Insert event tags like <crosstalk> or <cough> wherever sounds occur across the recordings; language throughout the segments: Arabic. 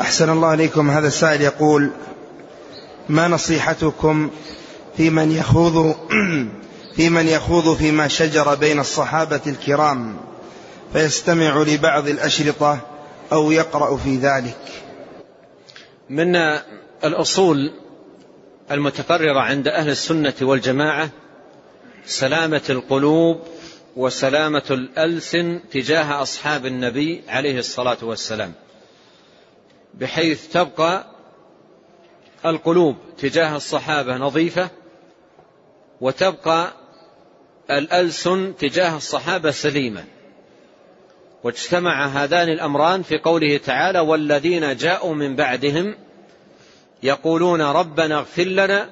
أحسن الله عليكم هذا السائل يقول ما نصيحتكم في من يخوض <clears throat> في من يخوض فيما شجر بين الصحابة الكرام فيستمع لبعض الأشرطة أو يقرأ في ذلك؟ من الأصول المتقررة عند أهل السنة والجماعة سلامة القلوب وسلامة الألسن تجاه أصحاب النبي عليه الصلاة والسلام. بحيث تبقى القلوب تجاه الصحابة نظيفة وتبقى الألسن تجاه الصحابة سليمة. واجتمع هذان الأمران في قوله تعالى والذين جاءوا من بعدهم يقولون ربنا اغفر لنا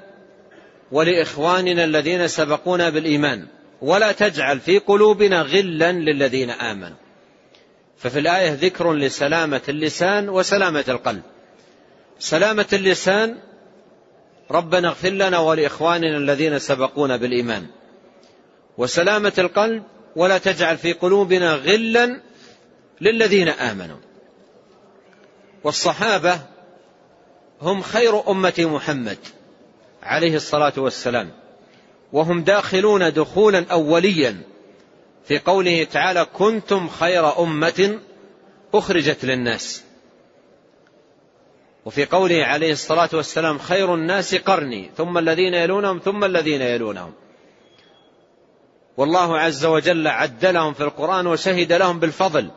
ولإخواننا الذين سبقونا بالإيمان ولا تجعل في قلوبنا غلا للذين آمنوا. ففي الآية ذكر لسلامة اللسان وسلامة القلب. سلامة اللسان ربنا اغفر لنا ولإخواننا الذين سبقونا بالإيمان. وسلامة القلب ولا تجعل في قلوبنا غلا للذين آمنوا. والصحابة هم خير أمة محمد عليه الصلاة والسلام وهم داخلون دخولا أوليا في قوله تعالى كنتم خير أمة أخرجت للناس. وفي قوله عليه الصلاة والسلام خير الناس قرني ثم الذين يلونهم ثم الذين يلونهم. والله عز وجل عدلهم في القرآن وشهد لهم بالفضل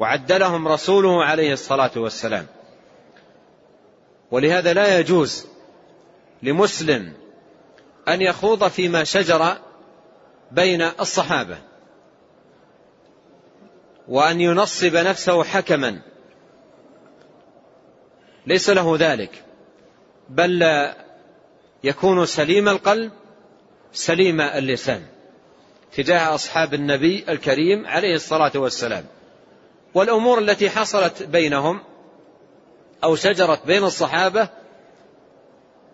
وعدلهم رسوله عليه الصلاة والسلام. ولهذا لا يجوز لمسلم أن يخوض فيما شجر بين الصحابة. وأن ينصب نفسه حكما. ليس له ذلك. بل يكون سليم القلب سليم اللسان. تجاه أصحاب النبي الكريم عليه الصلاة والسلام. والأمور التي حصلت بينهم أو شجرت بين الصحابة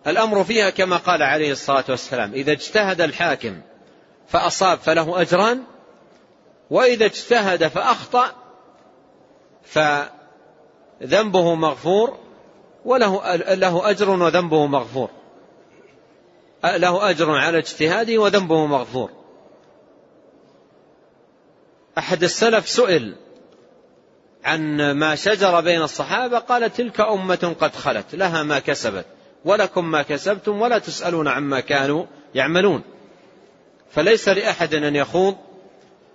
الأمر فيها كما قال عليه الصلاة والسلام. إذا اجتهد الحاكم فأصاب فله أجران وإذا اجتهد فأخطأ فذنبه مغفور وله له أجر وذنبه مغفور. له أجر على اجتهاده وذنبه مغفور. أحد السلف سئل عن ما شجر بين الصحابة قال تلك أمة قد خلت لها ما كسبت ولكم ما كسبتم ولا تسألون عما كانوا يعملون. فليس لأحد أن يخوض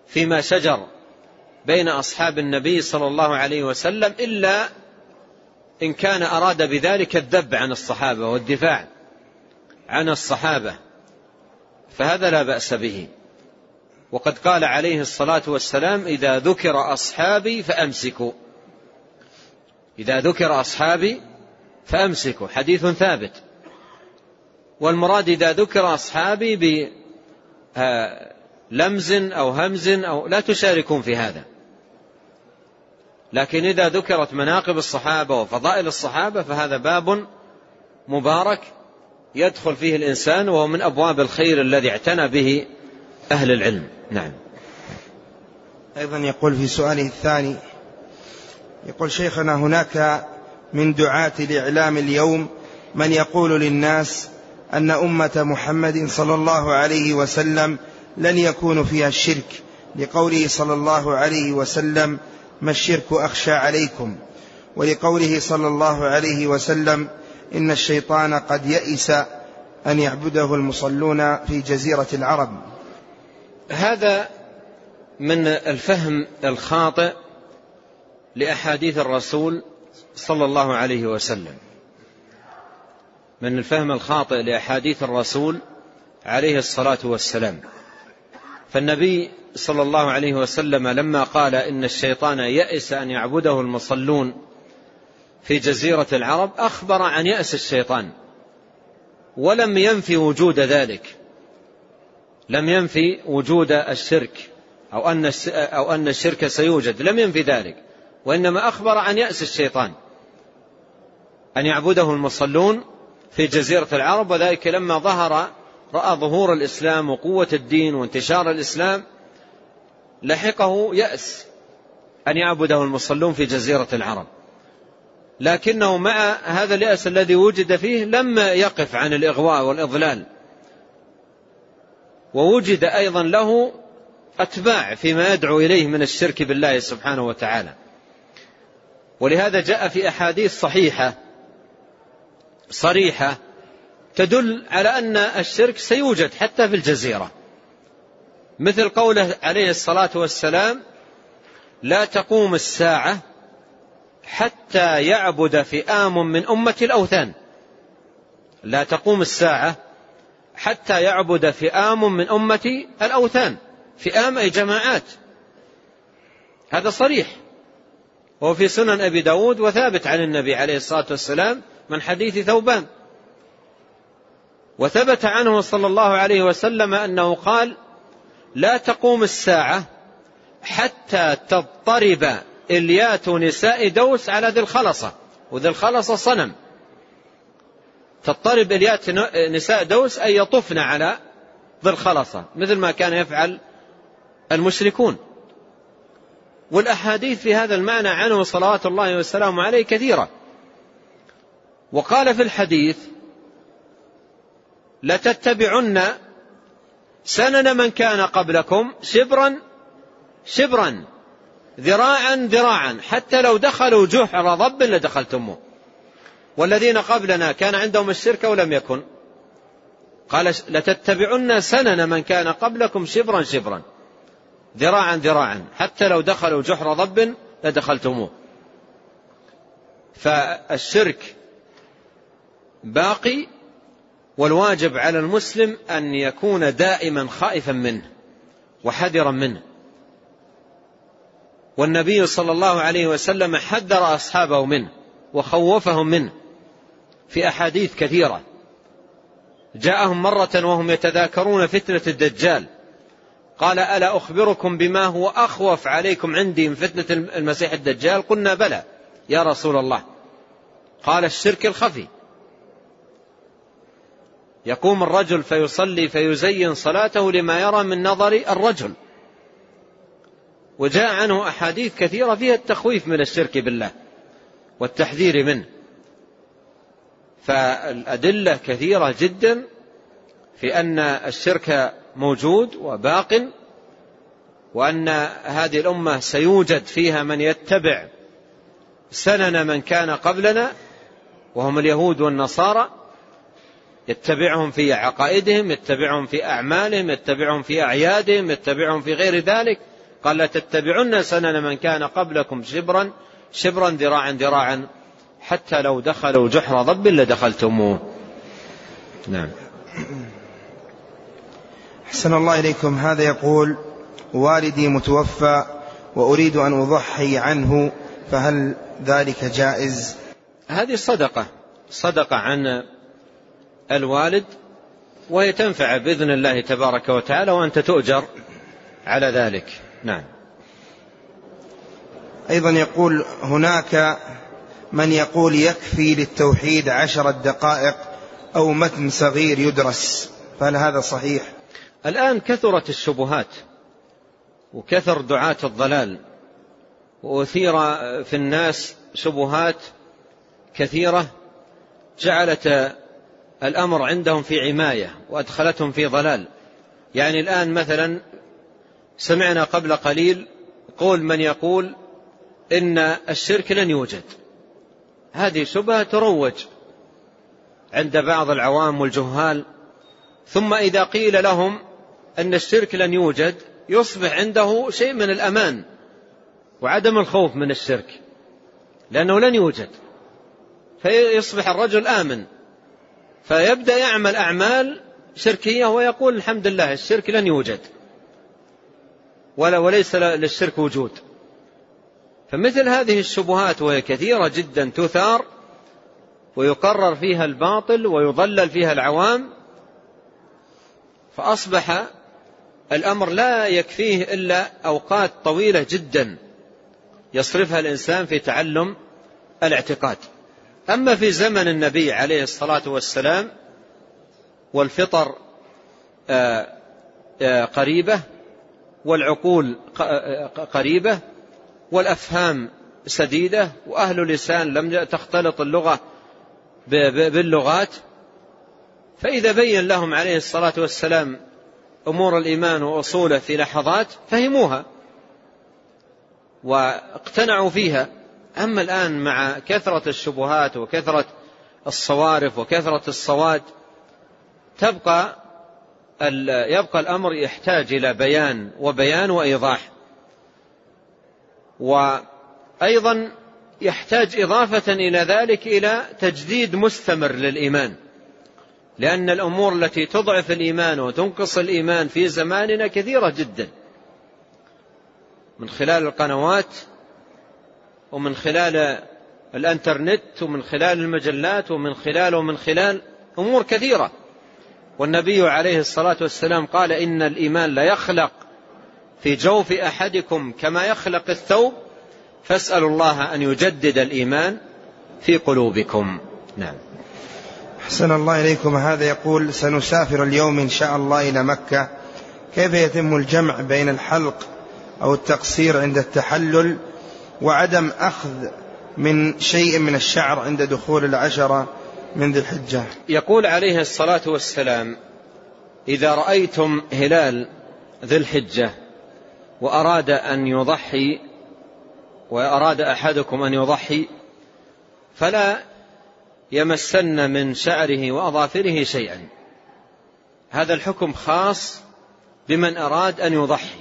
فيما شجر بين أصحاب النبي صلى الله عليه وسلم إلا إن كان أراد بذلك الذب عن الصحابة والدفاع عن الصحابة فهذا لا بأس به. وقد قال عليه الصلاة والسلام إذا ذكر أصحابي فأمسكوا. إذا ذكر أصحابي فأمسكوا. حديث ثابت. والمراد إذا ذكر أصحابي بلمز أو همز أو لا تشاركون في هذا. لكن إذا ذكرت مناقب الصحابة وفضائل الصحابة فهذا باب مبارك يدخل فيه الإنسان وهو من أبواب الخير الذي اعتنى به أهل العلم. نعم. أيضا يقول في سؤاله الثاني يقول شيخنا هناك من دعاة الإعلام اليوم من يقول للناس أن أمة محمد صلى الله عليه وسلم لن يكون فيها الشرك لقوله صلى الله عليه وسلم ما الشرك أخشى عليكم ولقوله صلى الله عليه وسلم إن الشيطان قد يئس أن يعبده المصلون في جزيرة العرب هذا من الفهم الخاطئ لأحاديث الرسول صلى الله عليه وسلم. من الفهم الخاطئ لأحاديث الرسول عليه الصلاة والسلام. فالنبي صلى الله عليه وسلم لما قال إن الشيطان يئس أن يعبده المصلون في جزيرة العرب أخبر عن يأس الشيطان ولم ينفي وجود ذلك. لم ينفي وجود الشرك أو أن أو أن الشرك سيوجد لم ينفي ذلك وإنما أخبر عن يأس الشيطان أن يعبده المصلون في جزيرة العرب وذلك لما ظهر رأى ظهور الإسلام وقوة الدين وانتشار الإسلام لحقه يأس أن يعبده المصلون في جزيرة العرب. لكنه مع هذا اليأس الذي وجد فيه لم يقف عن الإغواء والإضلال. ووجد أيضا له أتباع فيما يدعو إليه من الشرك بالله سبحانه وتعالى. ولهذا جاء في أحاديث صحيحة صريحة تدل على أن الشرك سيوجد حتى في الجزيرة. مثل قوله عليه الصلاة والسلام لا تقوم الساعة حتى يعبد فئام من أمة الأوثان. لا تقوم الساعة حتى يعبد فئام من أمة الأوثان. فئام أي جماعات. هذا صريح. وهو في سنن أبي داود وثابت عن النبي عليه الصلاة والسلام من حديث ثوبان. وثبت عنه صلى الله عليه وسلم أنه قال لا تقوم الساعة حتى تضطرب إليات نساء دوس على ذي الخلصة. وذي الخلصة صنم. تضطرب إليات نساء دوس أي يطفن على ذي الخلصة مثل ما كان يفعل المشركون. والأحاديث في هذا المعنى عنه صلوات الله وسلامه عليه كثيرة. وقال في الحديث لتتبعن سنن من كان قبلكم شبرا شبرا ذراعا ذراعا حتى لو دخلوا جحر ضب لدخلتموه. والذين قبلنا كان عندهم الشرك ولم يكن. قال لتتبعن سنن من كان قبلكم شبرا شبرا ذراعا ذراعا حتى لو دخلوا جحر ضب لدخلتموه. فالشرك باقي والواجب على المسلم أن يكون دائما خائفا منه وحذرا منه. والنبي صلى الله عليه وسلم حذر أصحابه منه وخوفهم منه في أحاديث كثيرة. جاءهم مرة وهم يتذاكرون فتنة الدجال. قال ألا أخبركم بما هو أخوف عليكم عندي من فتنة المسيح الدجال. قلنا بلى يا رسول الله. قال الشرك الخفي. يقوم الرجل فيصلي فيزين صلاته لما يرى من نظر الرجل. وجاء عنه أحاديث كثيرة فيها التخويف من الشرك بالله والتحذير منه. فالأدلة كثيرة جدا في أن الشرك موجود وباق وأن هذه الأمة سيوجد فيها من يتبع سنن من كان قبلنا وهم اليهود والنصارى يتبعهم في عقائدهم يتبعهم في أعمالهم يتبعهم في أعيادهم يتبعهم في غير ذلك. قال لتتبعن سنن من كان قبلكم شبرا شبرا ذراعا ذراعا حتى لو دخلوا جحر ضب لدخلتموه. نعم. أحسن الله إليكم. هذا يقول والدي متوفى وأريد أن أضحي عنه فهل ذلك جائز؟ هذه صدقة صدقة عن الوالد وهي تنفع بإذن الله تبارك وتعالى وأنت تؤجر على ذلك. نعم. أيضا يقول هناك من يقول يكفي للتوحيد عشرة دقائق أو متن صغير يدرس. فهل هذا صحيح؟ الآن كثرت الشبهات وكثر دعاة الضلال وأثير في الناس شبهات كثيرة جعلت الأمر عندهم في عماية وأدخلتهم في ضلال. يعني الآن مثلا سمعنا قبل قليل قول من يقول إن الشرك لن يوجد. هذه شبهة تروج عند بعض العوام والجهال. ثم إذا قيل لهم أن الشرك لن يوجد يصبح عنده شيء من الأمان وعدم الخوف من الشرك لأنه لن يوجد. فيصبح الرجل آمن. فيبدأ يعمل أعمال شركية ويقول الحمد لله الشرك لن يوجد. ولا وليس للشرك وجود. فمثل هذه الشبهات وهي كثيرة جدا تثار ويقرر فيها الباطل ويضلل فيها العوام فأصبح الأمر لا يكفيه إلا أوقات طويلة جدا يصرفها الإنسان في تعلم الاعتقاد. أما في زمن النبي عليه الصلاة والسلام والفطر آه، آه، قريبة والعقول قريبة والأفهام سديدة وأهل لسان لم تختلط اللغة باللغات فإذا بين لهم عليه الصلاة والسلام أمور الإيمان وأصوله في لحظات فهموها واقتنعوا فيها. أما الآن مع كثرة الشبهات وكثرة الصوارف وكثرة الصواد تبقى يبقى الأمر يحتاج إلى بيان وبيان وإيضاح. وأيضا يحتاج إضافة إلى ذلك إلى تجديد مستمر للإيمان. لأن الأمور التي تضعف الإيمان وتنقص الإيمان في زماننا كثيرة جدا. من خلال القنوات ومن خلال الانترنت ومن خلال المجلات ومن خلال ومن خلال أمور كثيرة. والنبي عليه الصلاة والسلام قال إن الإيمان لا يخلق في جوف أحدكم كما يخلق الثوب. فاسألوا الله أن يجدد الإيمان في قلوبكم. نعم. أحسن الله إليكم. هذا يقول سنسافر اليوم إن شاء الله إلى مكة. كيف يتم الجمع بين الحلق أو التقصير عند التحلل وعدم أخذ من شيء من الشعر عند دخول العشرة من ذي الحجة. يقول عليه الصلاة والسلام إذا رأيتم هلال ذي الحجة وأراد أن يضحي وأراد أحدكم أن يضحي فلا يمسن من شعره وأظافره شيئا. هذا الحكم خاص بمن أراد أن يضحي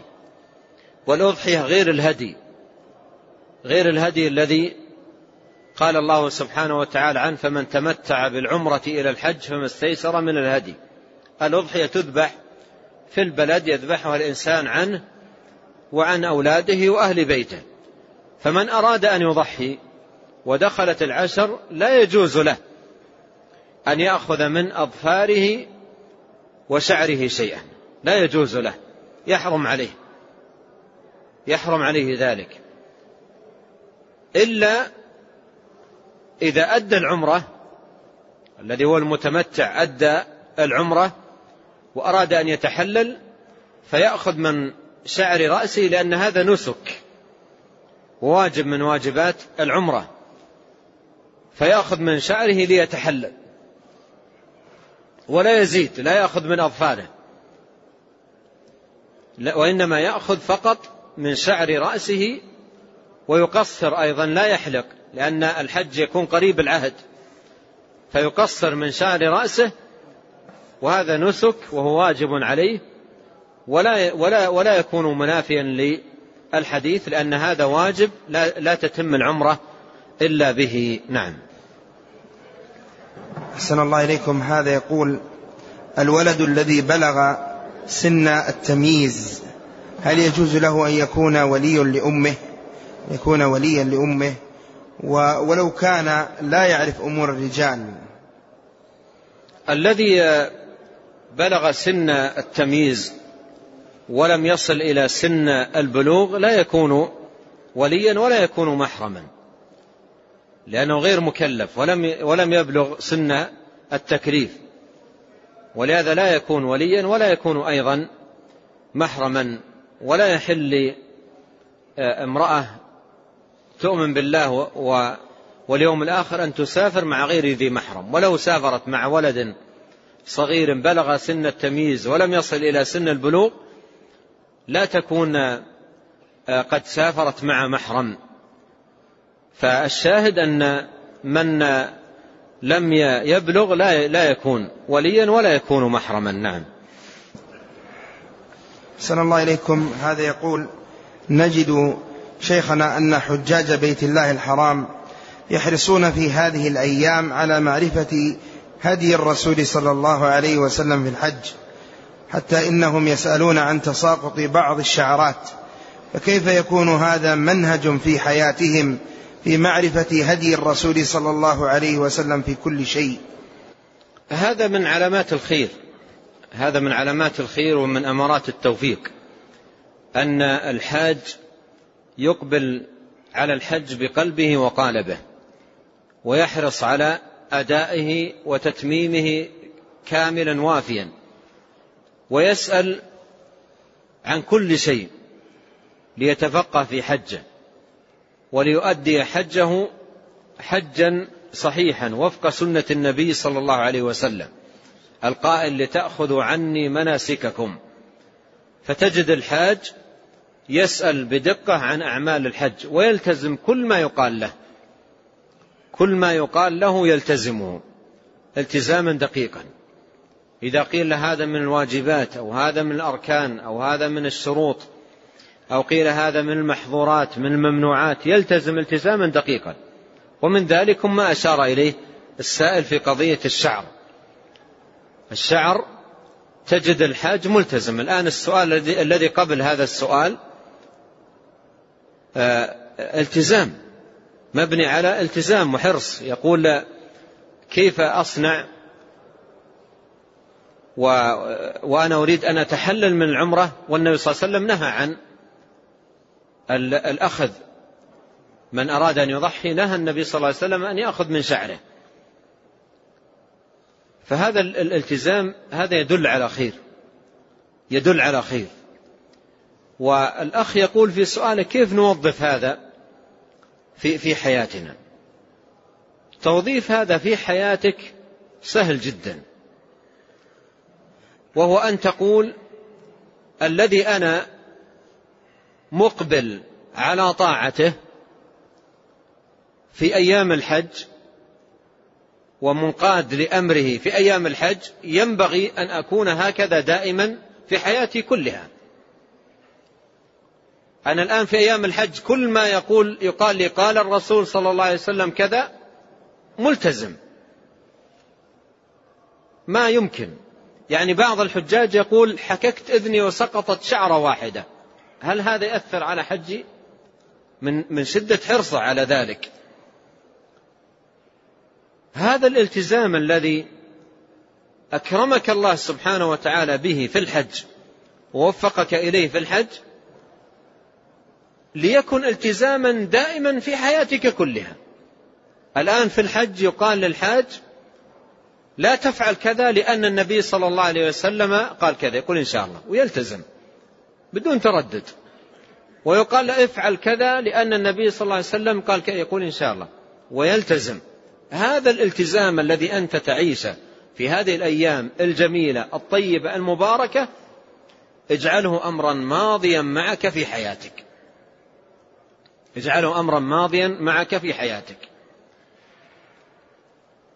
والأضحية غير الهدي. غير الهدي الذي قال الله سبحانه وتعالى عنه فمن تمتع بالعمرة إلى الحج فما استيسر من الهدي. الأضحية تذبح في البلد يذبحها الإنسان عنه وعن أولاده وأهل بيته. فمن أراد أن يضحي ودخلت العشر لا يجوز له أن يأخذ من أظفاره وشعره شيئا. لا يجوز له. يحرم عليه. يحرم عليه ذلك. إلا إذا أدى العمرة الذي هو المتمتع أدى العمرة وأراد أن يتحلل فيأخذ من شعر رأسه لأن هذا نسك وواجب من واجبات العمرة فيأخذ من شعره ليتحلل ولا يزيد لا يأخذ من أظفاره وإنما يأخذ فقط من شعر رأسه ويقصر أيضا لا يحلق لأن الحج يكون قريب العهد. فيقصر من شعر رأسه وهذا نسك وهو واجب عليه ولا ولا ولا يكون منافيا للحديث لأن هذا واجب لا, لا تتم العمرة إلا به. نعم. أحسن الله إليكم. هذا يقول الولد الذي بلغ سن التمييز هل يجوز له أن يكون ولي لأمه؟ يكون وليا لأمه ولو كان لا يعرف أمور الرجال. الذي بلغ سن التمييز ولم يصل إلى سن البلوغ لا يكون وليا ولا يكون محرما لأنه غير مكلف ولم ولم يبلغ سن التكليف. ولهذا لا يكون وليا ولا يكون أيضا محرما ولا يحل امرأة تؤمن بالله واليوم الآخر أن تسافر مع غير ذي محرم. ولو سافرت مع ولد صغير بلغ سن التمييز ولم يصل إلى سن البلوغ لا تكون قد سافرت مع محرم. فالشاهد أن من لم يبلغ لا لا يكون وليا ولا يكون محرما. نعم. سن الله إليكم. هذا يقول نجد شيخنا أن حجاج بيت الله الحرام يحرصون في هذه الأيام على معرفة هدي الرسول صلى الله عليه وسلم في الحج حتى إنهم يسألون عن تساقط بعض الشعرات فكيف يكون هذا منهج في حياتهم في معرفة هدي الرسول صلى الله عليه وسلم في كل شيء؟ هذا من علامات الخير هذا من علامات الخير ومن أمارات التوفيق أن الحاج يقبل على الحج بقلبه وقالبه ويحرص على أدائه وتتميمه كاملا وافيا ويسأل عن كل شيء ليتفقه في حجه وليؤدي حجه حجا صحيحا وفق سنة النبي صلى الله عليه وسلم القائل لتأخذوا عني مناسككم فتجد الحاج يسأل بدقة عن أعمال الحج ويلتزم كل ما يقال له. كل ما يقال له يلتزمه التزاما دقيقا. إذا قيل له هذا من الواجبات أو هذا من الأركان أو هذا من الشروط أو قيل هذا من المحظورات من الممنوعات يلتزم التزاما دقيقا. ومن ذلك ما أشار إليه السائل في قضية الشعر. الشعر تجد الحاج ملتزم. الآن السؤال الذي قبل هذا السؤال التزام مبني على التزام وحرص. يقول كيف أصنع و وأنا أريد أن أتحلل من العمرة؟ والنبي صلى الله عليه وسلم نهى عن الأخذ. من أراد أن يضحي نهى النبي صلى الله عليه وسلم أن يأخذ من شعره. فهذا الالتزام هذا يدل على خير. يدل على خير. والأخ يقول في سؤاله كيف نوظف هذا في في حياتنا؟ توظيف هذا في حياتك سهل جدا. وهو أن تقول الذي أنا مقبل على طاعته في أيام الحج ومنقاد لأمره في أيام الحج ينبغي أن أكون هكذا دائما في حياتي كلها. أنا الآن في أيام الحج كل ما يقول يقال لي قال الرسول صلى الله عليه وسلم كذا ملتزم. ما يمكن. يعني بعض الحجاج يقول حككت إذني وسقطت شعرة واحدة. هل هذا يأثر على حجي؟ من من شدة حرصه على ذلك. هذا الالتزام الذي أكرمك الله سبحانه وتعالى به في الحج ووفقك إليه في الحج ليكن التزاما دائما في حياتك كلها. الآن في الحج يقال للحاج لا تفعل كذا لأن النبي صلى الله عليه وسلم قال كذا. يقول إن شاء الله ويلتزم بدون تردد. ويقال افعل كذا لأن النبي صلى الله عليه وسلم قال كذا. يقول إن شاء الله ويلتزم. هذا الالتزام الذي أنت تعيشه في هذه الأيام الجميلة الطيبة المباركة اجعله أمرا ماضيا معك في حياتك. اجعله أمرا ماضيا معك في حياتك.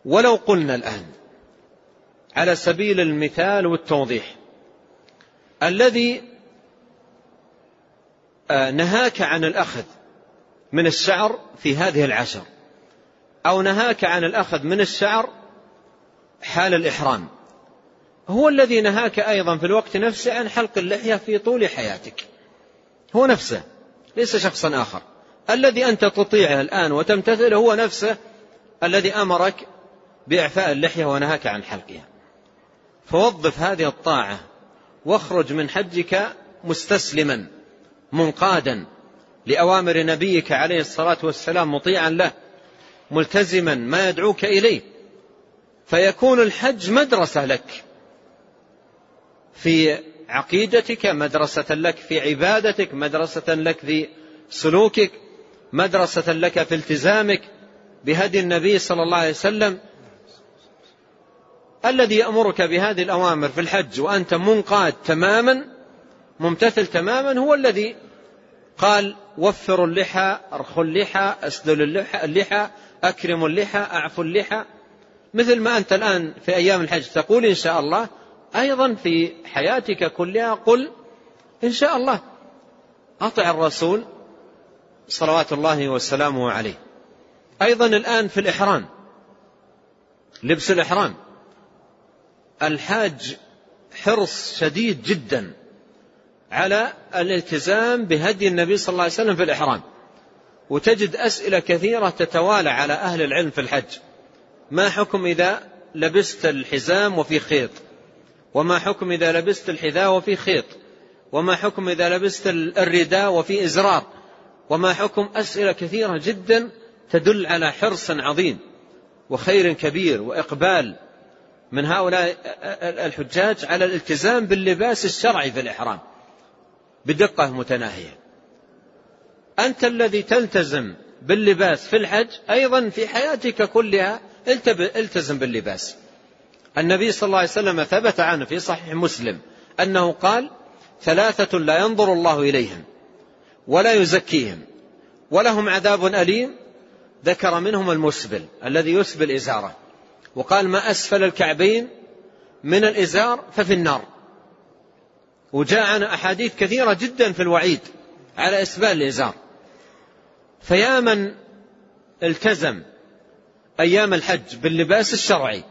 ولو قلنا الآن على سبيل المثال والتوضيح الذي آه، نهاك عن الأخذ من الشعر في هذه العشر أو نهاك عن الأخذ من الشعر حال الإحرام هو الذي نهاك أيضا في الوقت نفسه عن حلق اللحية في طول حياتك هو نفسه ليس شخصا آخر. الذي أنت تطيعه الآن وتمتثله هو نفسه الذي أمرك بإعفاء اللحية ونهاك عن حلقها. فوظف هذه الطاعة واخرج من حجك مستسلما منقادا لأوامر نبيك عليه الصلاة والسلام مطيعا له ملتزما ما يدعوك إليه. فيكون الحج مدرسة لك في عقيدتك مدرسة لك في عبادتك مدرسة لك في سلوكك. مدرسة لك في التزامك بهدي النبي صلى الله عليه وسلم الذي يأمرك بهذه الأوامر في الحج وأنت منقاد تماما ممتثل تماما هو الذي قال وفروا اللحى أرخوا اللحى أسدلوا اللحى, اللحى أكرموا اللحى أعفوا اللحى. مثل ما أنت الآن في أيام الحج تقول إن شاء الله أيضا في حياتك كلها قل إن شاء الله. أطع الرسول صلوات الله وسلامه عليه. أيضا الآن في الإحرام لبس الإحرام. الحاج حرص شديد جدا على الالتزام بهدي النبي صلى الله عليه وسلم في الإحرام. وتجد أسئلة كثيرة تتوالى على أهل العلم في الحج. ما حكم إذا لبست الحزام وفي خيط؟ وما حكم إذا لبست الحذاء وفي خيط؟ وما حكم إذا لبست الرداء وفي إزرار؟ وما حكم أسئلة كثيرة جدا تدل على حرص عظيم وخير كبير وإقبال من هؤلاء الحجاج على الالتزام باللباس الشرعي في الإحرام بدقة متناهية. أنت الذي تلتزم باللباس في الحج أيضا في حياتك كلها التزم باللباس. النبي صلى الله عليه وسلم ثبت عنه في صحيح مسلم أنه قال ثلاثة لا ينظر الله إليهم. ولا يزكيهم ولهم عذاب أليم ذكر منهم المسبل الذي يسبل إزاره وقال ما أسفل الكعبين من الإزار ففي النار وجاء عن أحاديث كثيرة جدا في الوعيد على إسبال الإزار فيا من التزم أيام الحج باللباس الشرعي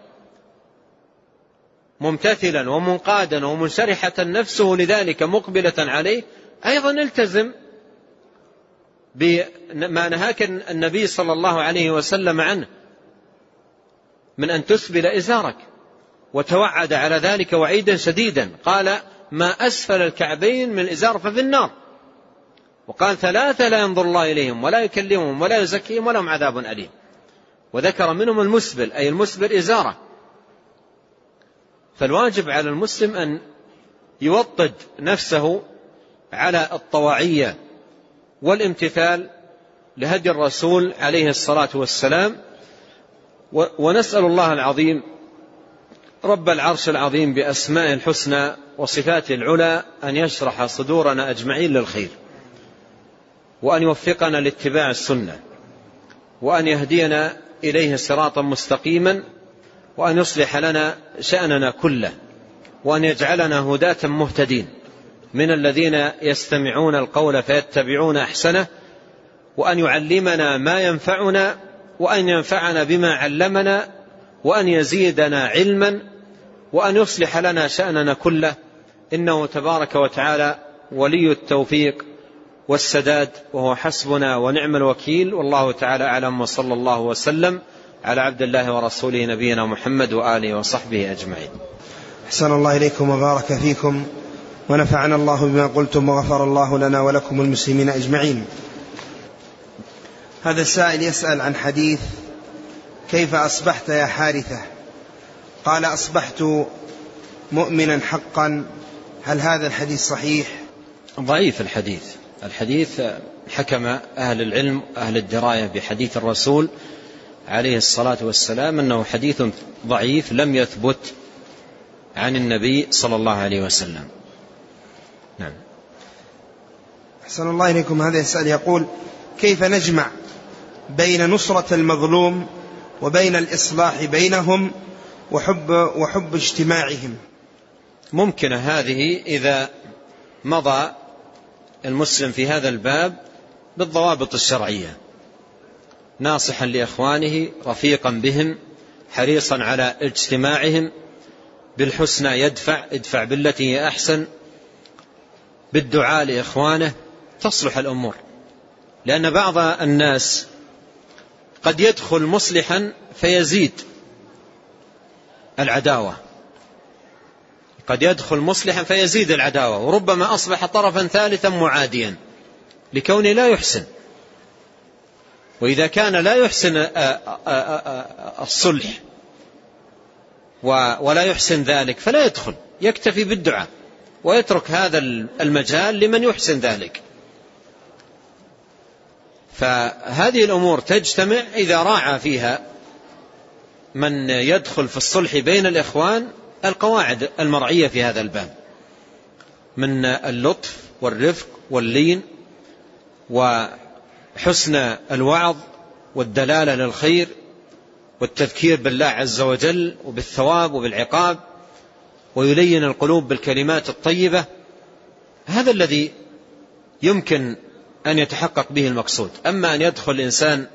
ممتثلا ومنقادا ومنشرحة نفسه لذلك مقبلة عليه أيضا التزم بما نهاك النبي صلى الله عليه وسلم عنه من أن تسبل إزارك وتوعد على ذلك وعيدا شديدا. قال ما أسفل الكعبين من الإزار ففي النار. وقال ثلاثة لا ينظر الله إليهم ولا يكلمهم ولا يزكيهم ولهم عذاب أليم. وذكر منهم المسبل أي المسبل إزارة. فالواجب على المسلم أن يوطد نفسه على الطواعية والامتثال لهدي الرسول عليه الصلاة والسلام. ونسأل الله العظيم رب العرش العظيم بأسماء الحسنى وصفاته العلى أن يشرح صدورنا أجمعين للخير وأن يوفقنا لاتباع السنة وأن يهدينا إليه صراطا مستقيما وأن يصلح لنا شأننا كله وأن يجعلنا هداة مهتدين. من الذين يستمعون القول فيتبعون أحسنه وأن يعلمنا ما ينفعنا وأن ينفعنا بما علمنا وأن يزيدنا علما وأن يصلح لنا شأننا كله. إنه تبارك وتعالى ولي التوفيق والسداد وهو حسبنا ونعم الوكيل. والله تعالى أعلم وصلى الله وسلم على عبد الله ورسوله نبينا محمد وآله وصحبه أجمعين. أحسن الله إليكم وبارك فيكم. ونفعنا الله بما قلتم وغفر الله لنا ولكم المسلمين أجمعين. هذا السائل يسأل عن حديث كيف أصبحت يا حارثة؟ قال أصبحت مؤمنا حقا. هل هذا الحديث صحيح؟ ضعيف الحديث. الحديث حكم أهل العلم أهل الدراية بحديث الرسول عليه الصلاة والسلام أنه حديث ضعيف لم يثبت عن النبي صلى الله عليه وسلم. نعم. أحسن الله إليكم. هذا يسأل يقول كيف نجمع بين نصرة المظلوم وبين الإصلاح بينهم وحب وحب اجتماعهم؟ ممكنة هذه إذا مضى المسلم في هذا الباب بالضوابط الشرعية. ناصحا لإخوانه رفيقا بهم حريصا على اجتماعهم بالحسنى يدفع ادفع بالتي هي أحسن بالدعاء لإخوانه تصلح الأمور. لأن بعض الناس قد يدخل مصلحا فيزيد العداوة. قد يدخل مصلحا فيزيد العداوة. وربما أصبح طرفا ثالثا معاديا لكونه لا يحسن. وإذا كان لا يحسن الصلح ولا يحسن ذلك فلا يدخل يكتفي بالدعاء. ويترك هذا المجال لمن يحسن ذلك. فهذه الأمور تجتمع إذا راعى فيها من يدخل في الصلح بين الإخوان القواعد المرعية في هذا الباب. من اللطف والرفق واللين وحسن الوعظ والدلالة للخير والتذكير بالله عز وجل وبالثواب وبالعقاب ويلين القلوب بالكلمات الطيبة هذا الذي يمكن أن يتحقق به المقصود. أما أن يدخل الإنسان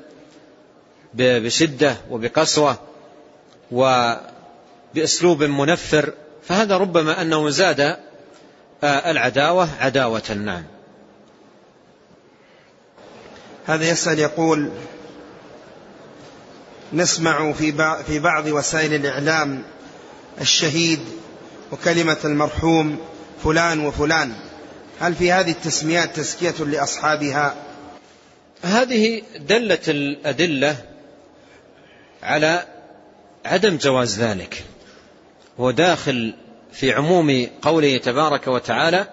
بشدة وبقسوة وبأسلوب منفر فهذا ربما أنه زاد آه، العداوة عداوة نعم هذا يسأل يقول نسمع في بعض وسائل الإعلام الشهيد وكلمة المرحوم فلان وفلان. هل في هذه التسميات تزكية لأصحابها؟ هذه دلت الأدلة على عدم جواز ذلك. هو داخل في عموم قوله تبارك وتعالى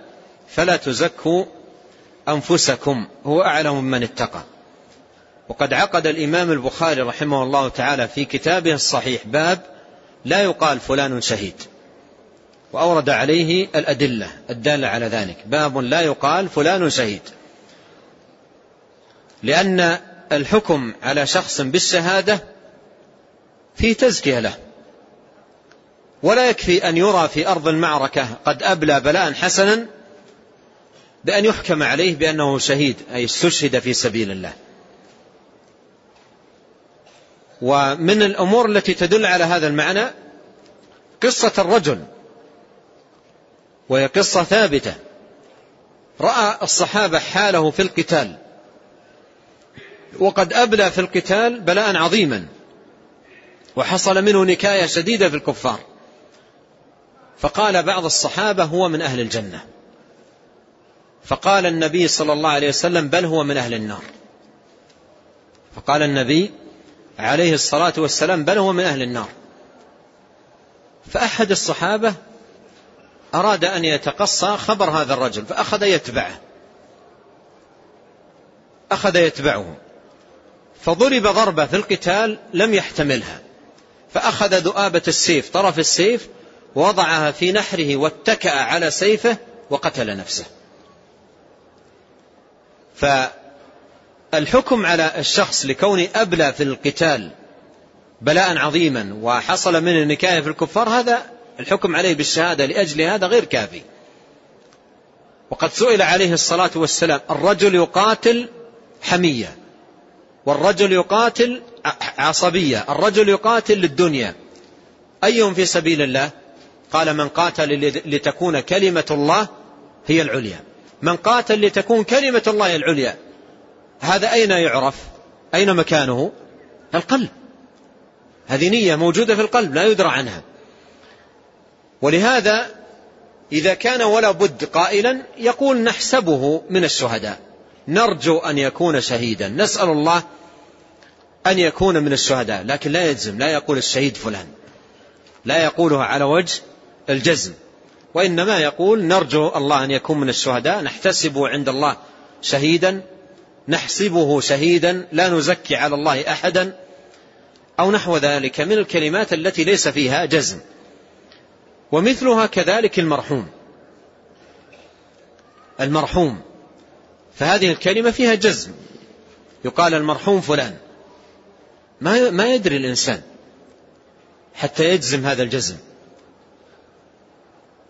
فلا تزكوا أنفسكم. هو أعلم من اتقى. وقد عقد الإمام البخاري رحمه الله تعالى في كتابه الصحيح باب لا يقال فلان شهيد. وأورد عليه الأدلة الدالة على ذلك. باب لا يقال فلان شهيد لأن الحكم على شخص بالشهادة في تزكية له. ولا يكفي أن يرى في أرض المعركة قد أبلى بلاء حسنا بأن يحكم عليه بأنه شهيد أي استشهد في سبيل الله. ومن الأمور التي تدل على هذا المعنى قصة الرجل. وهي قصة ثابتة. رأى الصحابة حاله في القتال. وقد أبلى في القتال بلاء عظيما. وحصل منه نكاية شديدة في الكفار. فقال بعض الصحابة هو من أهل الجنة. فقال النبي صلى الله عليه وسلم بل هو من أهل النار. فقال النبي عليه الصلاة والسلام بل هو من أهل النار. فأحد الصحابة أراد أن يتقصى خبر هذا الرجل فأخذ يتبعه. أخذ يتبعه. فضرب ضربة في القتال لم يحتملها. فأخذ ذؤابة السيف طرف السيف ووضعها في نحره واتكأ على سيفه وقتل نفسه. فالحكم على الشخص لكون أبلى في القتال بلاء عظيما وحصل من النكاية في الكفار هذا الحكم عليه بالشهادة لأجل هذا غير كافي. وقد سئل عليه الصلاة والسلام الرجل يقاتل حمية والرجل يقاتل عصبية الرجل يقاتل للدنيا. أيهم في سبيل الله؟ قال من قاتل لتكون كلمة الله هي العليا. من قاتل لتكون كلمة الله العليا. هذا أين يعرف؟ أين مكانه؟ القلب. هذه نية موجودة في القلب لا يدرى عنها. ولهذا إذا كان ولا بد قائلا يقول نحسبه من الشهداء. نرجو أن يكون شهيدا. نسأل الله أن يكون من الشهداء. لكن لا يجزم. لا يقول الشهيد فلان. لا يقولها على وجه الجزم. وإنما يقول نرجو الله أن يكون من الشهداء. نحتسبه عند الله شهيدا. نحسبه شهيدا. لا نزكي على الله أحدا. أو نحو ذلك من الكلمات التي ليس فيها جزم. ومثلها كذلك المرحوم. المرحوم. فهذه الكلمة فيها جزم. يقال المرحوم فلان. ما ما يدري الإنسان حتى يجزم هذا الجزم.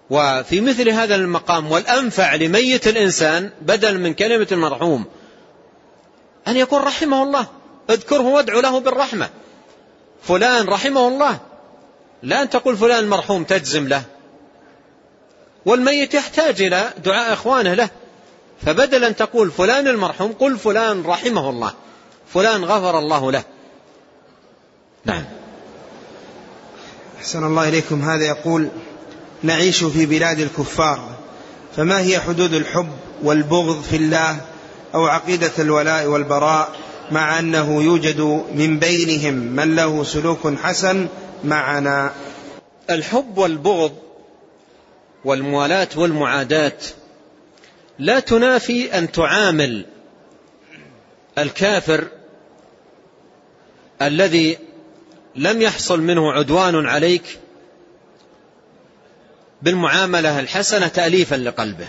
وفي مثل هذا المقام والأنفع لميت الإنسان بدل من كلمة المرحوم أن يقول رحمه الله اذكره وادعو له بالرحمة. فلان رحمه الله. لا أن تقول فلان المرحوم تجزم له. والميت يحتاج إلى دعاء إخوانه له. فبدل أن تقول فلان المرحوم قل فلان رحمه الله. فلان غفر الله له. نعم. أحسن الله إليكم. هذا يقول نعيش في بلاد الكفار. فما هي حدود الحب والبغض في الله أو عقيدة الولاء والبراء مع أنه يوجد من بينهم من له سلوك حسن معنا. الحب والبغض والموالاة والمعاداة لا تنافي أن تعامل الكافر الذي لم يحصل منه عدوان عليك بالمعاملة الحسنة تأليفا لقلبه.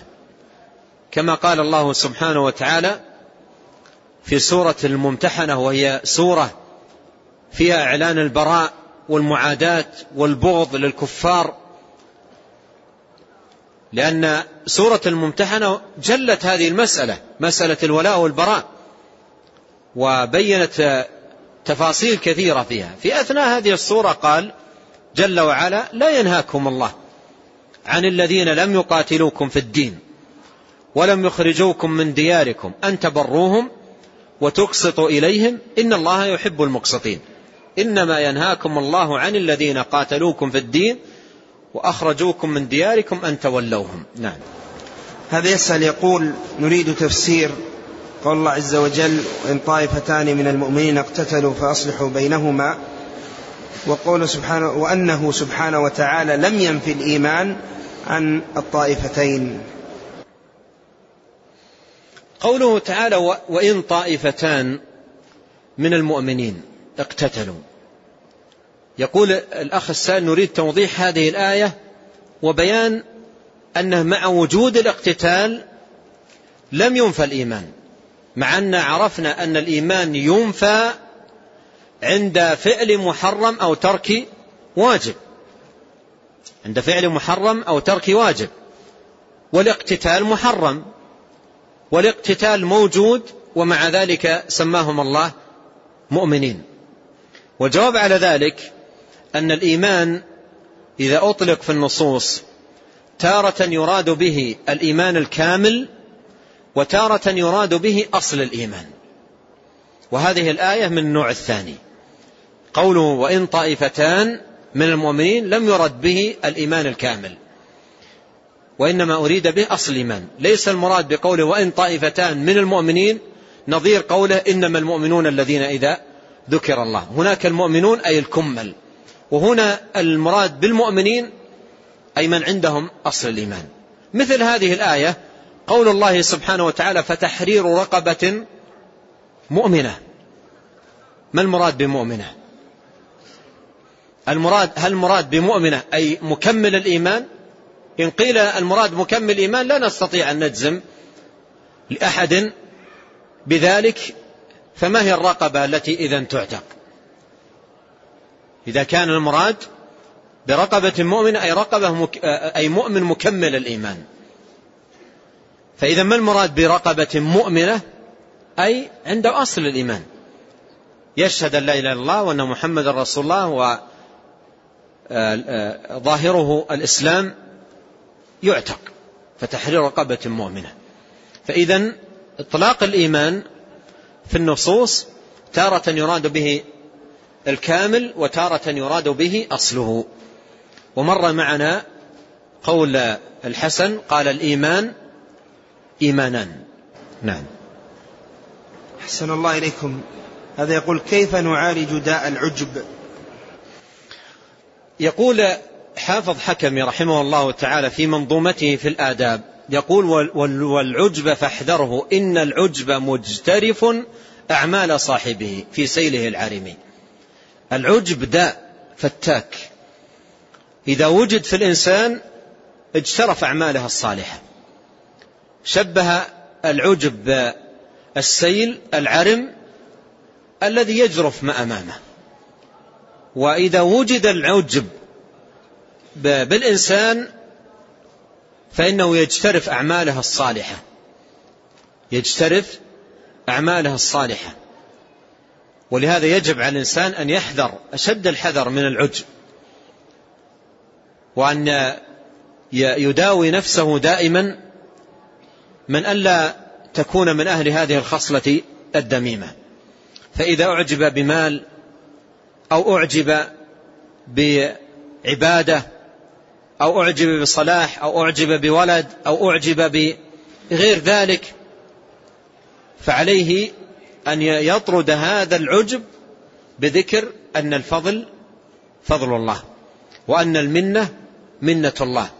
كما قال الله سبحانه وتعالى في سورة الممتحنة وهي سورة فيها إعلان البراء والمعاداة والبغض للكفار لأن سورة الممتحنة جلت هذه المسألة مسألة الولاء والبراء وبينت تفاصيل كثيرة فيها. في أثناء هذه الصورة قال جل وعلا لا ينهاكم الله عن الذين لم يقاتلوكم في الدين ولم يخرجوكم من دياركم أن تبروهم وتقسطوا إليهم إن الله يحب المقسطين. إنما ينهاكم الله عن الذين قاتلوكم في الدين وأخرجوكم من دياركم أن تولوهم. نعم. هذا يسأل يقول نريد تفسير قول الله عز وجل وإن طائفتان من المؤمنين اقتتلوا فأصلحوا بينهما وقول سبحانه وأنه سبحانه وتعالى لم ينفي الإيمان عن الطائفتين. قوله تعالى وإن طائفتان من المؤمنين اقتتلوا يقول الأخ السائل نريد توضيح هذه الآية وبيان أنه مع وجود الاقتتال لم ينفى الإيمان مع أن عرفنا أن الإيمان ينفى عند فعل محرم أو ترك واجب. عند فعل محرم أو ترك واجب. والاقتتال محرم. والاقتتال موجود ومع ذلك سماهم الله مؤمنين. والجواب على ذلك أن الإيمان إذا أطلق في النصوص تارة يراد به الإيمان الكامل وتارة يراد به أصل الإيمان. وهذه الآية من النوع الثاني. قوله وإن طائفتان من المؤمنين لم يرد به الإيمان الكامل. وإنما أريد به أصل الإيمان. ليس المراد بقوله وإن طائفتان من المؤمنين نظير قوله إنما المؤمنون الذين إذا ذكر الله. هناك المؤمنون أي الكمل. وهنا المراد بالمؤمنين أي من عندهم أصل الإيمان. مثل هذه الآية قول الله سبحانه وتعالى فتحرير رقبة مؤمنة ما المراد بمؤمنة؟ المراد هل المراد بمؤمنة أي مكمل الإيمان؟ إن قيل المراد مكمل الإيمان لا نستطيع أن نجزم لأحد بذلك فما هي الرقبة التي إذا تعتق؟ إذا كان المراد برقبة مؤمنة أي رقبة مك... أي مؤمن مكمل الإيمان. فإذا ما المراد برقبة مؤمنة؟ أي عنده أصل الإيمان. يشهد أن لا إله إلا الله وأن محمد رسول الله وظاهره الإسلام يعتق فتحرير رقبة مؤمنة. فإذا إطلاق الإيمان في النصوص تارة يراد به الكامل وتارة يراد به أصله. ومر معنا قول الحسن قال الإيمان إيمانان نعم. أحسن الله إليكم. هذا يقول كيف نعالج داء العجب؟ يقول حافظ حكمي رحمه الله تعالى في منظومته في الآداب يقول والعجب فاحذره إن العجب مجترف أعمال صاحبه في سيله العارمي. العجب داء فتاك. إذا وجد في الإنسان اجترف أعماله الصالحة. شبه العجب السيل العرم الذي يجرف ما أمامه. وإذا وجد العجب بالإنسان فإنه يجترف أعماله الصالحة. يجترف أعماله الصالحة. ولهذا يجب على الإنسان أن يحذر أشد الحذر من العجب وأن يداوي نفسه دائما من ألا تكون من أهل هذه الخصلة الدميمة. فإذا أعجب بمال أو أعجب بعبادة أو أعجب بصلاح أو أعجب بولد أو أعجب بغير ذلك فعليه أن يطرد هذا العجب بذكر أن الفضل فضل الله وأن المنة منة الله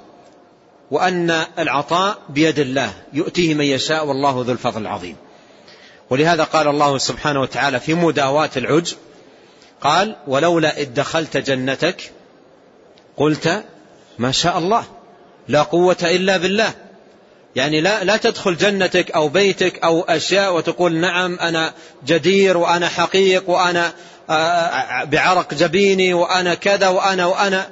وأن العطاء بيد الله يؤتيه من يشاء والله ذو الفضل العظيم. ولهذا قال الله سبحانه وتعالى في مداواة العجب قال ولولا إذ دخلت جنتك قلت ما شاء الله لا قوة إلا بالله يعني لا, لا تدخل جنتك أو بيتك أو أشياء وتقول نعم أنا جدير وأنا حقيق وأنا بعرق جبيني وأنا كذا وأنا وأنا.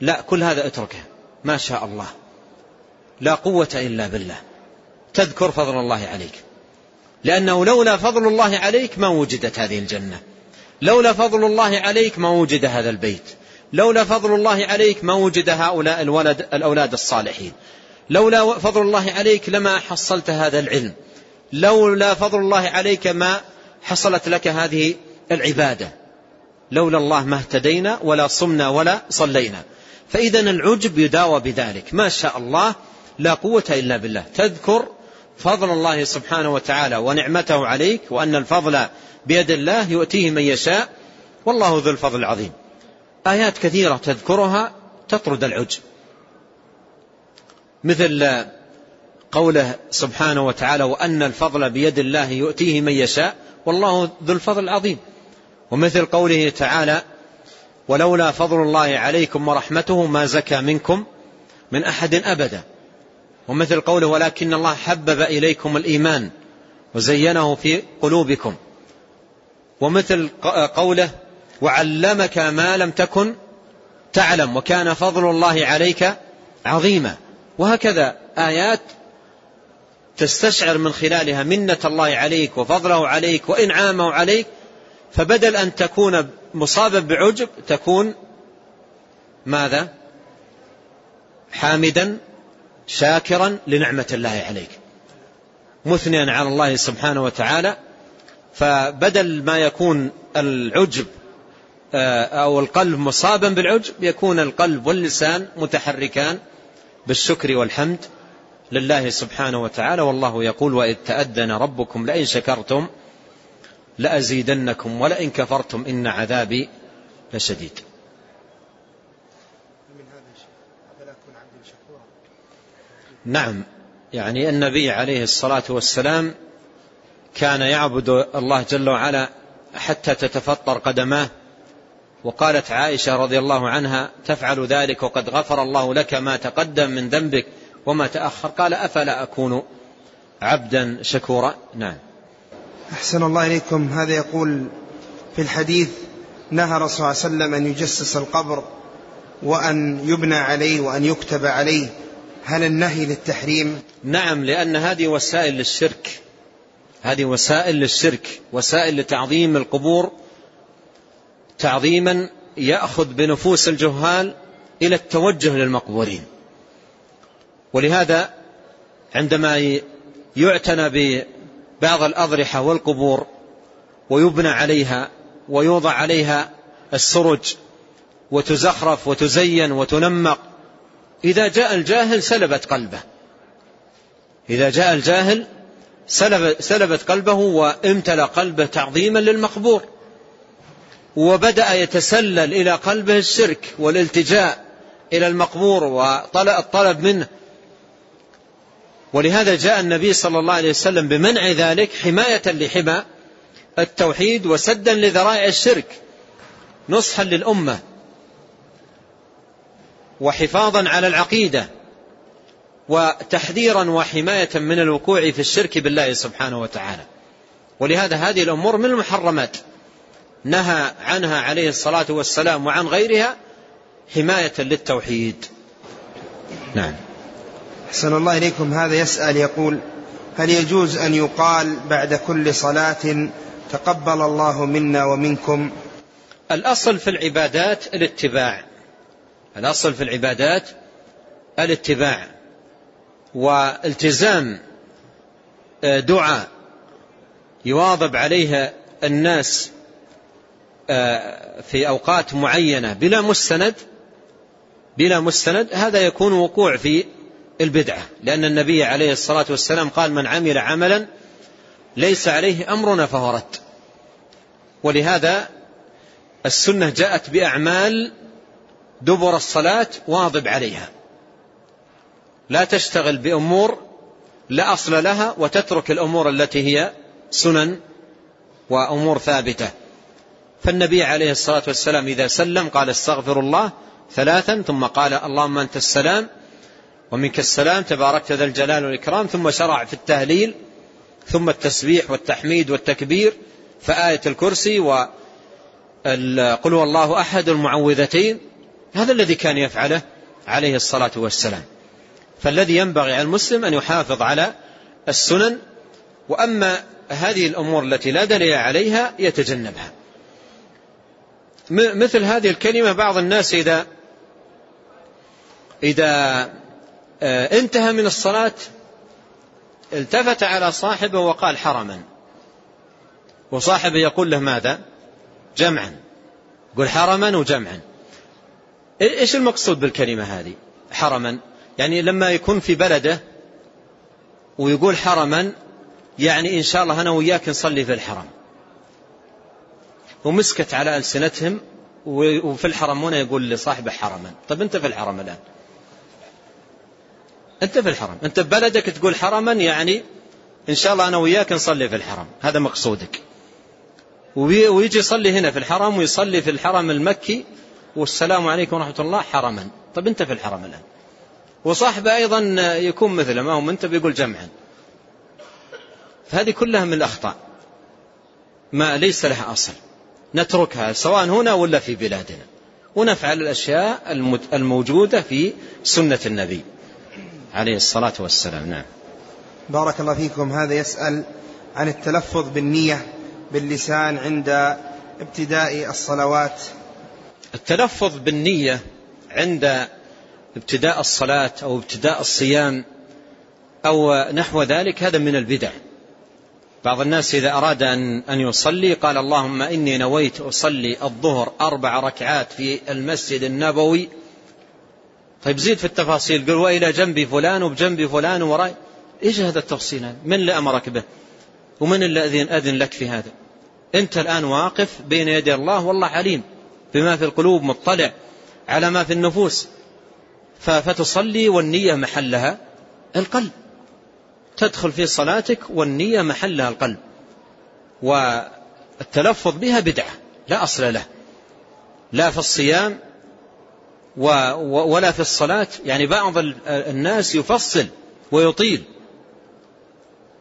لا كل هذا اتركه. ما شاء الله. لا قوة إلا بالله. تذكر فضل الله عليك. لأنه لولا فضل الله عليك ما وجدت هذه الجنة. لولا فضل الله عليك ما وجد هذا البيت. لولا فضل الله عليك ما وجد هؤلاء الولد الأولاد الصالحين. لولا فضل الله عليك لما حصلت هذا العلم. لولا فضل الله عليك ما حصلت لك هذه العبادة. لولا الله ما اهتدينا ولا صمنا ولا صلينا. فإذا العجب يداوى بذلك. ما شاء الله لا قوة إلا بالله. تذكر فضل الله سبحانه وتعالى ونعمته عليك وأن الفضل بيد الله يؤتيه من يشاء. والله ذو الفضل العظيم. آيات كثيرة تذكرها تطرد العجب. مثل قوله سبحانه وتعالى وأن الفضل بيد الله يؤتيه من يشاء والله ذو الفضل العظيم. ومثل قوله تعالى ولولا فضل الله عليكم ورحمته ما زكى منكم من أحد أبدا. ومثل قوله ولكن الله حبب إليكم الإيمان وزينه في قلوبكم. ومثل قوله وعلمك ما لم تكن تعلم وكان فضل الله عليك عظيما. وهكذا آيات تستشعر من خلالها منة الله عليك وفضله عليك وإنعامه عليك فبدل أن تكون مصابا بعجب تكون ماذا؟ حامدا شاكرا لنعمة الله عليك. مثنيا على الله سبحانه وتعالى فبدل ما يكون العجب آه، أو القلب مصابا بالعجب يكون القلب واللسان متحركان بالشكر والحمد لله سبحانه وتعالى والله يقول وإذ تأذن ربكم لئن شكرتم لأزيدنكم ولئن كفرتم إن عذابي لشديد. نعم يعني النبي عليه الصلاة والسلام كان يعبد الله جل وعلا حتى تتفطر قدماه وقالت عائشة رضي الله عنها تفعل ذلك وقد غفر الله لك ما تقدم من ذنبك وما تأخر. قال أفلا أكون عبدا شكورا؟ نعم. أحسن الله إليكم. هذا يقول في الحديث نهى رسول الله صلى الله عليه وسلم أن يجسس القبر وأن يبنى عليه وأن يكتب عليه. هل النهي للتحريم؟ نعم لأن هذه وسائل للشرك. هذه وسائل للشرك وسائل لتعظيم القبور تعظيما يأخذ بنفوس الجهال إلى التوجه للمقبورين. ولهذا عندما يعتنى ببعض الأضرحة والقبور ويبنى عليها ويوضع عليها السرج وتزخرف وتزين وتنمق إذا جاء الجاهل سلبت قلبه. إذا جاء الجاهل سلبت قلبه وامتلأ قلبه تعظيما للمقبور. وبدأ يتسلل إلى قلبه الشرك والالتجاء إلى المقبور والطلب منه. ولهذا جاء النبي صلى الله عليه وسلم بمنع ذلك حماية لحمى التوحيد وسدا لذرائع الشرك نصحا للأمة وحفاظا على العقيدة وتحذيرا وحماية من الوقوع في الشرك بالله سبحانه وتعالى. ولهذا هذه الأمور من المحرمات. نهى عنها عليه الصلاة والسلام وعن غيرها حماية للتوحيد. نعم. أحسن الله إليكم. هذا يسأل يقول هل يجوز أن يقال بعد كل صلاة تقبل الله منا ومنكم؟ الأصل في العبادات الاتباع. الأصل في العبادات الاتباع. والتزام آه، دعاء يواظب عليها الناس في أوقات معينة بلا مستند بلا مستند هذا يكون وقوع في البدعة. لأن النبي عليه الصلاة والسلام قال من عمل عملا ليس عليه أمرنا فهو رد. ولهذا السنة جاءت بأعمال دبر الصلاة واظب عليها. لا تشتغل بأمور لا أصل لها وتترك الأمور التي هي سنن وأمور ثابتة. فالنبي عليه الصلاة والسلام إذا سلم قال استغفر الله ثلاثا ثم قال اللهم أنت السلام ومنك السلام تباركت ذا الجلال والإكرام ثم شرع في التهليل ثم التسبيح والتحميد والتكبير فآية الكرسي وقل الله أحد المعوذتين. هذا الذي كان يفعله عليه الصلاة والسلام. فالذي ينبغي على المسلم أن يحافظ على السنن وأما هذه الأمور التي لا دليل عليها يتجنبها. مثل هذه الكلمة بعض الناس إذا إذا آه، انتهى من الصلاة التفت على صاحبه وقال حرما. وصاحبه يقول له ماذا؟ جمعا. قل حرما وجمعا. إيش المقصود بالكلمة هذه؟ حرما. يعني لما يكون في بلده ويقول حرما يعني إن شاء الله أنا وياك نصلي في الحرم. ومسكت على ألسنتهم وفي الحرم هنا يقول لصاحبه حرما. طب أنت في الحرم الآن. أنت في الحرم. أنت ببلدك تقول حرما يعني إن شاء الله أنا وياك نصلي في الحرم. هذا مقصودك. ويجي يصلي هنا في الحرم ويصلي في الحرم المكي والسلام عليكم ورحمة الله حرما. طب أنت في الحرم الآن. وصاحبه أيضا يكون مثله ما هو أنت بيقول جمعا. فهذه كلها من الأخطاء. ما ليس لها أصل. نتركها سواء هنا ولا في بلادنا. ونفعل الأشياء الموجودة في سنة النبي عليه الصلاة والسلام. نعم. بارك الله فيكم. هذا يسأل عن التلفظ بالنية باللسان عند ابتداء الصلوات. التلفظ بالنية عند ابتداء الصلاة أو ابتداء الصيام أو نحو ذلك هذا من البدع. بعض الناس إذا أراد أن أن يصلي قال اللهم إني نويت أصلي الظهر أربع ركعات في المسجد النبوي. طيب زيد في التفاصيل قل وإلى جنبي فلان وبجنبي فلان وراي إيش هذا التفصيل من اللي أمرك به؟ ومن أذن, أذن لك في هذا؟ أنت الآن واقف بين يدي الله والله عليم بما في القلوب مطلع على ما في النفوس. فتصلي والنية محلها القلب. تدخل في صلاتك والنية محلها القلب. والتلفظ بها بدعة لا أصل له. لا في الصيام ولا في الصلاة. يعني بعض الناس يفصل ويطيل.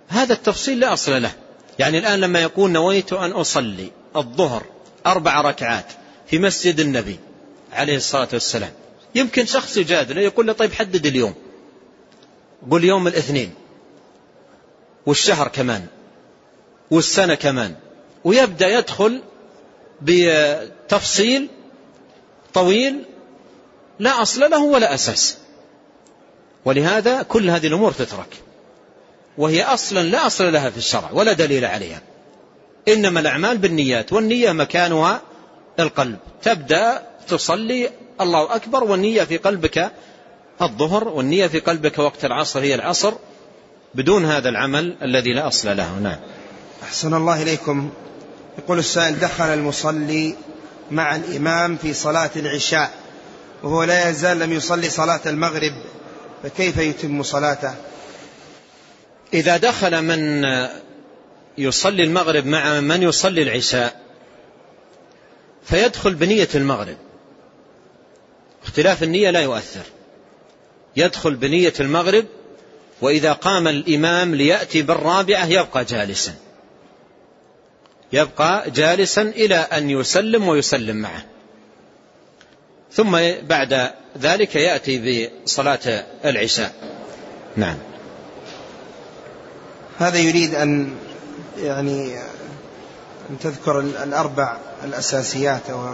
هذا التفصيل لا أصل له. يعني الآن لما يقول نويت أن أصلي الظهر أربع ركعات في مسجد النبي عليه الصلاة والسلام يمكن شخص يجادل يقول له طيب حدد اليوم. قل يوم الاثنين. والشهر كمان والسنة كمان. ويبدأ يدخل بتفصيل طويل لا أصل له ولا أساس. ولهذا كل هذه الأمور تترك. وهي أصلا لا أصل لها في الشرع ولا دليل عليها. إنما الأعمال بالنيات والنية مكانها القلب. تبدأ تصلي الله أكبر والنية في قلبك الظهر والنية في قلبك وقت العصر هي العصر. بدون هذا العمل الذي لا أصل له. نعم. أحسن الله إليكم. يقول السائل دخل المصلي مع الإمام في صلاة العشاء وهو لا يزال لم يصلي صلاة المغرب فكيف يتم صلاته؟ إذا دخل من يصلي المغرب مع من يصلي العشاء فيدخل بنية المغرب. اختلاف النية لا يؤثر. يدخل بنية المغرب وإذا قام الإمام ليأتي بالرابعة يبقى جالسا. يبقى جالسا إلى أن يسلم ويسلم معه. ثم بعد ذلك يأتي بصلاة العشاء. نعم. هذا يريد أن يعني أن تذكر الأربع الأساسيات أو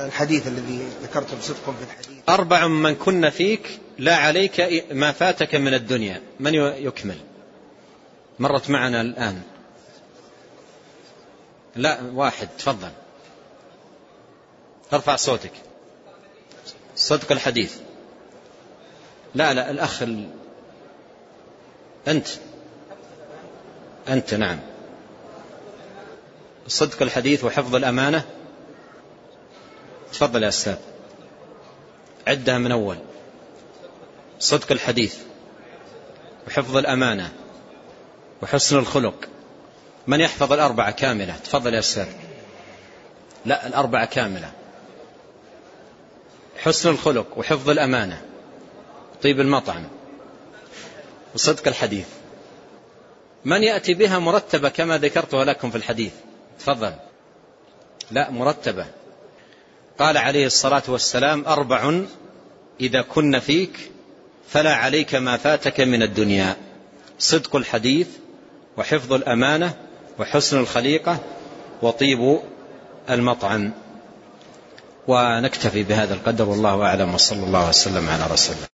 الحديث الذي ذكرته بصدق في الحديث. أربع من كن فيك لا عليك ما فاتك من الدنيا. من يكمل؟ مرت معنا الآن. لا واحد تفضل. ارفع صوتك. صدق الحديث. لا لا الأخ ال... أنت. أنت نعم. صدق الحديث وحفظ الأمانة. تفضل يا أستاذ. عدها من أول. صدق الحديث وحفظ الأمانة وحسن الخلق. من يحفظ الأربعة كاملة؟ تفضل يا أستاذ. لا الأربعة كاملة. حسن الخلق وحفظ الأمانة. طيب المطعم. وصدق الحديث. من يأتي بها مرتبة كما ذكرتها لكم في الحديث؟ تفضل. لا مرتبة. قال عليه الصلاة والسلام أربع إذا كن فيك فلا عليك ما فاتك من الدنيا. صدق الحديث وحفظ الأمانة وحسن الخليقة وطيب المطعم. ونكتفي بهذا القدر والله أعلم. وصلى الله وسلم على رسول الله.